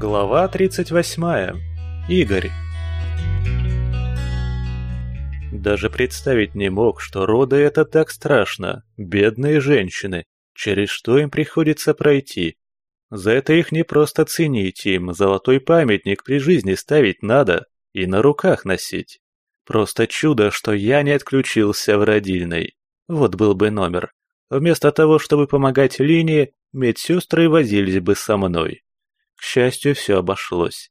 Глава 38. Игорь. Даже представить не мог, что роды это так страшно. Бедные женщины. Через что им приходится пройти? За это их не просто ценить, им золотой памятник при жизни ставить надо и на руках носить. Просто чудо, что я не отключился в родильной. Вот был бы номер. Вместо того, чтобы помогать Лине, медсестры возились бы со мной. К счастью, все обошлось.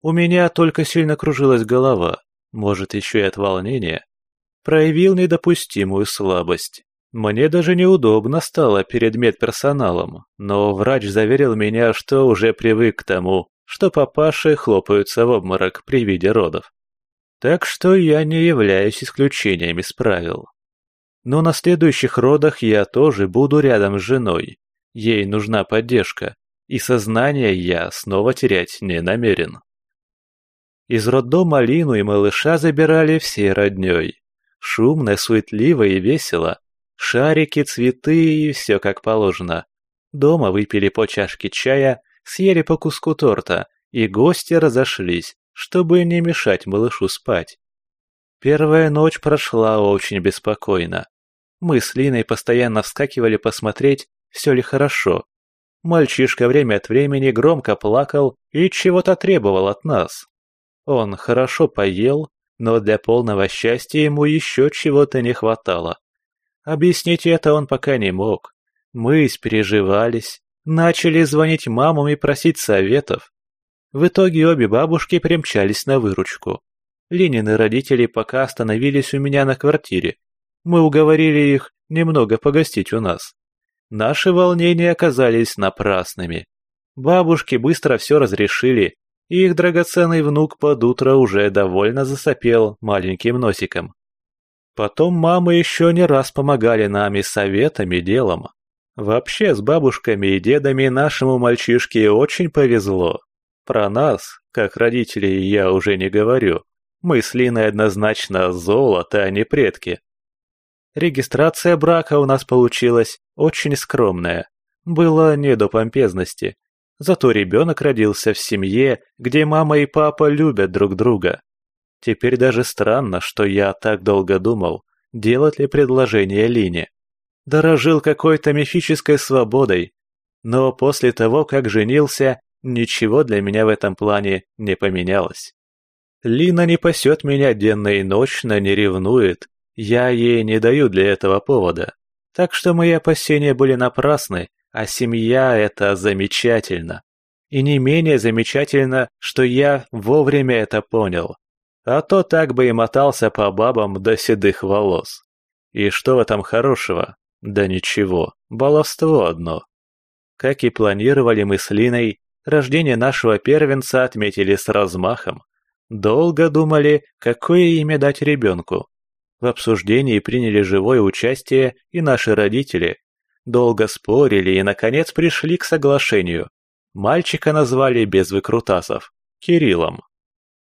У меня только сильно кружилась голова, может, еще и от волнения. Проявил недопустимую слабость. Мне даже неудобно стало перед медперсоналом, но врач заверил меня, что уже привык к тому, что папаши хлопаются в обморок при виде родов. Так что я не являюсь исключением из правил. Но на следующих родах я тоже буду рядом с женой. Ей нужна поддержка, и сознание я снова терять не намерен. Из роддома Лину и малыша забирали все роднёй. Шумно, суетливо и весело. Шарики, цветы и все как положено. Дома выпили по чашке чая, съели по куску торта, и гости разошлись, чтобы не мешать малышу спать. Первая ночь прошла очень беспокойно. Мы с Линой постоянно вскакивали посмотреть, все ли хорошо. Мальчишка время от времени громко плакал и чего-то требовал от нас. Он хорошо поел, но для полного счастья ему еще чего-то не хватало. Объяснить это он пока не мог. Мы испереживались, начали звонить мамам и просить советов. В итоге обе бабушки примчались на выручку. Ленины родители пока остановились у меня на квартире. Мы уговорили их немного погостить у нас. Наши волнения оказались напрасными. Бабушки быстро все разрешили, и их драгоценный внук под утро уже довольно засопел маленьким носиком. Потом мамы еще не раз помогали нам и советами, делом. Вообще, с бабушками и дедами нашему мальчишке очень повезло. Про нас, как родителей, я уже не говорю. Мы с Линой однозначно золото, а не предки. Регистрация брака у нас получилась очень скромная. Было не до помпезности. Зато ребенок родился в семье, где мама и папа любят друг друга. Теперь даже странно, что я так долго думал, делать ли предложение Лине. Дорожил какой-то мифической свободой. Но после того, как женился, ничего для меня в этом плане не поменялось. Лина не пасет меня денно и ночно, не ревнует, я ей не даю для этого повода. Так что мои опасения были напрасны, а семья — это замечательно. И не менее замечательно, что я вовремя это понял. А то так бы и мотался по бабам до седых волос. И что в этом хорошего? Да ничего, баловство одно. Как и планировали мы с Линой, рождение нашего первенца отметили с размахом. Долго думали, какое имя дать ребенку. В обсуждении приняли живое участие и наши родители. Долго спорили и, наконец, пришли к соглашению. Мальчика назвали без выкрутасов – Кириллом.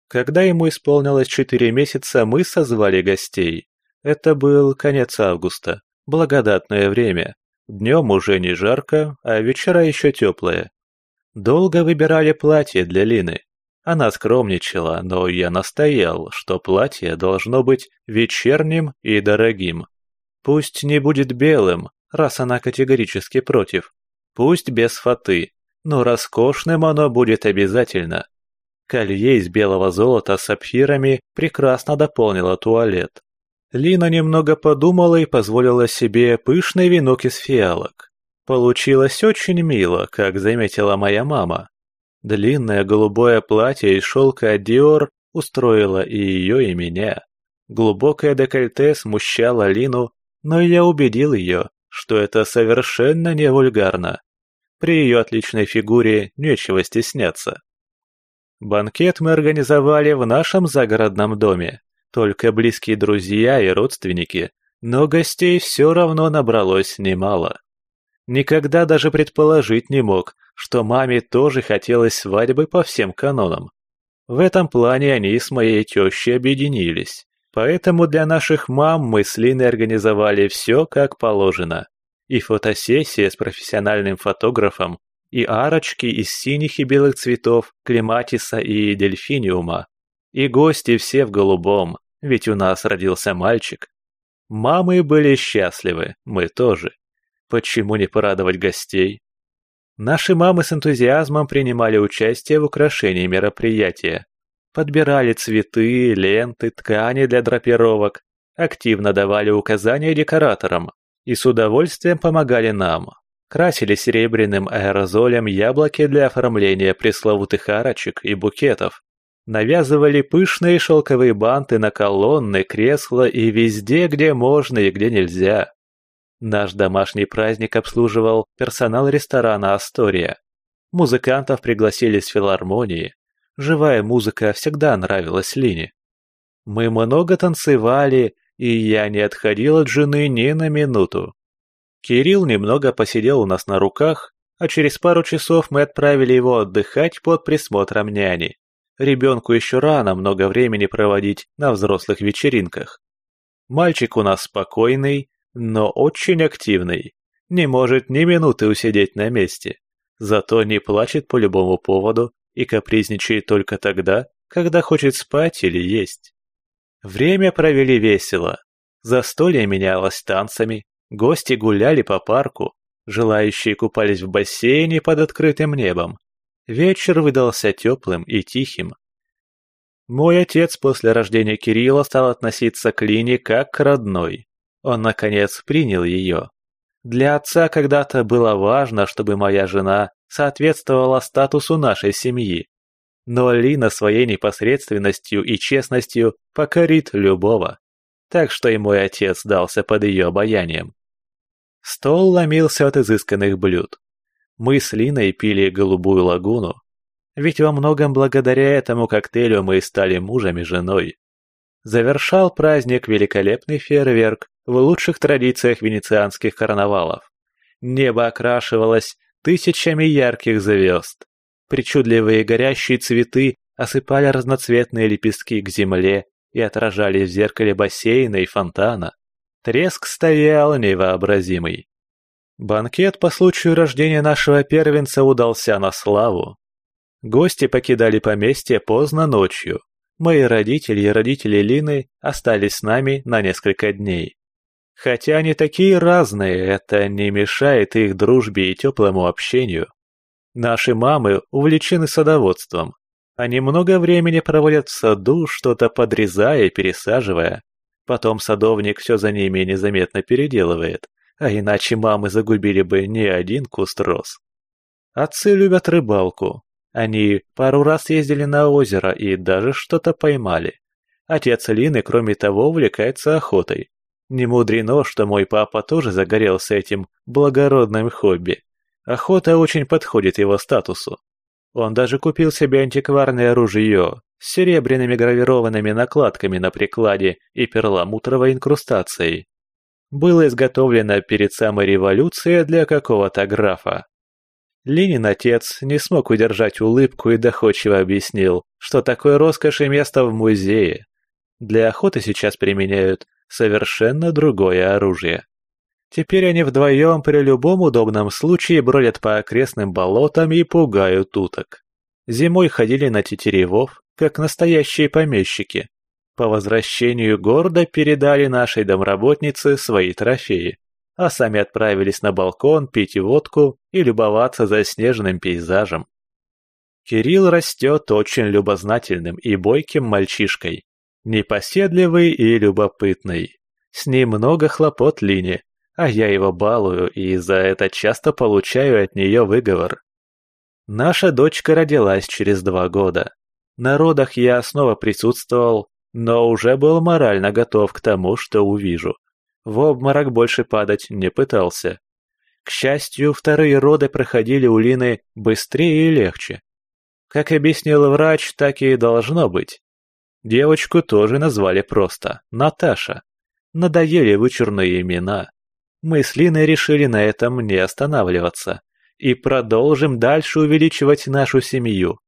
Когда ему исполнилось четыре месяца, мы созвали гостей. Это был конец августа, благодатное время. Днем уже не жарко, а вечера еще теплые. Долго выбирали платье для Лины. Она скромничала, но я настоял, что платье должно быть вечерним и дорогим. Пусть не будет белым, раз она категорически против. Пусть без фаты, но роскошным оно будет обязательно. Колье из белого золота с сапфирами прекрасно дополнило туалет. Лина немного подумала и позволила себе пышный венок из фиалок. Получилось очень мило, как заметила моя мама. Длинное голубое платье из шелка Диор устроило и ее, и меня. Глубокое декольте смущало Лину, но я убедил ее, что это совершенно не вульгарно. При ее отличной фигуре нечего стесняться. Банкет мы организовали в нашем загородном доме. Только близкие друзья и родственники, но гостей все равно набралось немало. Никогда даже предположить не мог, что маме тоже хотелось свадьбы по всем канонам. В этом плане они с моей тещей объединились. Поэтому для наших мам мы с Линой организовали все как положено. И фотосессия с профессиональным фотографом и арочки из синих и белых цветов, клематиса и дельфиниума. И гости все в голубом, ведь у нас родился мальчик. Мамы были счастливы, мы тоже. Почему не порадовать гостей? Наши мамы с энтузиазмом принимали участие в украшении мероприятия. Подбирали цветы, ленты, ткани для драпировок, активно давали указания декораторам и с удовольствием помогали нам. Красили серебряным аэрозолем яблоки для оформления пресловутых арочек и букетов. Навязывали пышные шелковые банты на колонны, кресла и везде, где можно и где нельзя. Наш домашний праздник обслуживал персонал ресторана «Астория». Музыкантов пригласили с филармонии. Живая музыка всегда нравилась Лине. Мы много танцевали, и я не отходил от жены ни на минуту. Кирилл немного посидел у нас на руках, а через пару часов мы отправили его отдыхать под присмотром няни. Ребенку еще рано много времени проводить на взрослых вечеринках. Мальчик у нас спокойный, но очень активный. Не может ни минуты усидеть на месте. Зато не плачет по любому поводу и капризничает только тогда, когда хочет спать или есть. Время провели весело. Застолье менялось танцами, гости гуляли по парку, желающие купались в бассейне под открытым небом. Вечер выдался теплым и тихим. Мой отец после рождения Кирилла стал относиться к Лине как к родной. Он, наконец, принял ее. Для отца когда-то было важно, чтобы моя жена соответствовала статусу нашей семьи. Но Лина своей непосредственностью и честностью покорит любого. Так что и мой отец дался под ее обаянием. Стол ломился от изысканных блюд. Мы с Линой пили голубую лагуну. Ведь во многом благодаря этому коктейлю мы стали мужем и женой. Завершал праздник великолепный фейерверк в лучших традициях венецианских карнавалов. Небо окрашивалось тысячами ярких звезд. Причудливые горящие цветы осыпали разноцветные лепестки к земле и отражали в зеркале бассейна и фонтана. Треск стоял невообразимый. Банкет по случаю рождения нашего первенца удался на славу. Гости покидали поместье поздно ночью, Мои родители и родители Лины остались с нами на несколько дней. Хотя они такие разные, это не мешает их дружбе и теплому общению. Наши мамы увлечены садоводством. Они много времени проводят в саду, что-то подрезая и пересаживая. Потом садовник все за ними незаметно переделывает, а иначе мамы загубили бы не один куст роз. Отцы любят рыбалку, они пару раз ездили на озеро и даже что-то поймали. Отец Лины, кроме того, увлекается охотой. Не мудрено, что мой папа тоже загорелся этим благородным хобби. Охота очень подходит его статусу. Он даже купил себе антикварное ружье с серебряными гравированными накладками на прикладе и перламутровой инкрустацией. Было изготовлено перед самой революцией для какого-то графа. Ленин отец не смог удержать улыбку и доходчиво объяснил, что такое роскоши место в музее. Для охоты сейчас применяют совершенно другое оружие. Теперь они вдвоем при любом удобном случае бродят по окрестным болотам и пугают уток. Зимой ходили на тетеревов, как настоящие помещики. По возвращению города передали нашей домработнице свои трофеи а сами отправились на балкон пить водку и любоваться заснеженным пейзажем. Кирилл растет очень любознательным и бойким мальчишкой, непоседливый и любопытный. С ним много хлопот Лине, а я его балую и за это часто получаю от нее выговор. Наша дочка родилась через два года. На родах я снова присутствовал, но уже был морально готов к тому, что увижу. В обморок больше падать не пытался. К счастью, вторые роды проходили у Лины быстрее и легче. Как объяснил врач, так и должно быть. Девочку тоже назвали просто Наташа. Надоели вычурные имена. Мы с Линой решили на этом не останавливаться и продолжим дальше увеличивать нашу семью.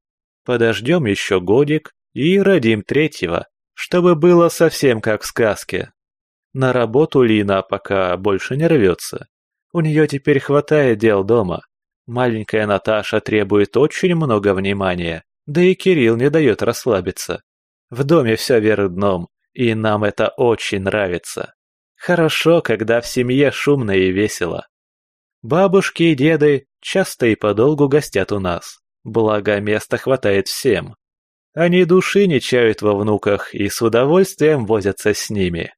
Подождем еще годик и родим третьего, чтобы было совсем как в сказке. На работу Лина пока больше не рвется. У нее теперь хватает дел дома. Маленькая Наташа требует очень много внимания, да и Кирилл не дает расслабиться. В доме все вверх дном, и нам это очень нравится. Хорошо, когда в семье шумно и весело. Бабушки и деды часто и подолгу гостят у нас, благо места хватает всем. Они души не чают во внуках и с удовольствием возятся с ними.